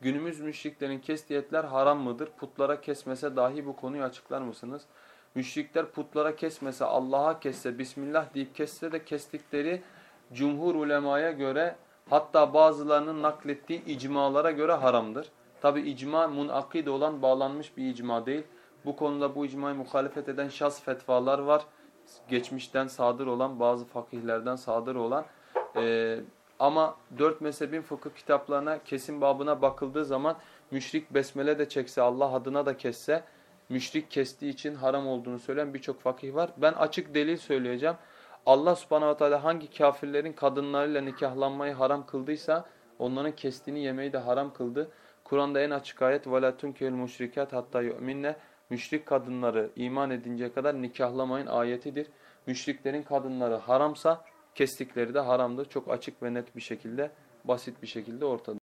Günümüz müşriklerin kestiği etler haram mıdır? Putlara kesmese dahi bu konuyu açıklar mısınız? Müşrikler putlara kesmese, Allah'a kesse, Bismillah deyip kesse de kestikleri cumhur ulemaya göre hatta bazılarının naklettiği icmalara göre haramdır. Tabi icma munakid olan bağlanmış bir icma değil. Bu konuda bu icmayı muhalefet eden şaz fetvalar var. Geçmişten sadır olan bazı fakihlerden sadır olan. Ee, ama dört mezhebin fıkıh kitaplarına kesin babına bakıldığı zaman müşrik besmele de çekse Allah adına da kesse müşrik kestiği için haram olduğunu söyleyen birçok fakih var. Ben açık delil söyleyeceğim. Allah subhanahu ve teala hangi kafirlerin kadınlarıyla nikahlanmayı haram kıldıysa onların kestiğini yemeyi de haram kıldı. Kur'an'da en açık ayet وَلَا تُنْكِهُ الْمُشْرِكَاتِ hatta يُؤْمِنَّ Müşrik kadınları iman edinceye kadar nikahlamayın ayetidir. Müşriklerin kadınları haramsa kestikleri de haramdır. Çok açık ve net bir şekilde, basit bir şekilde ortada.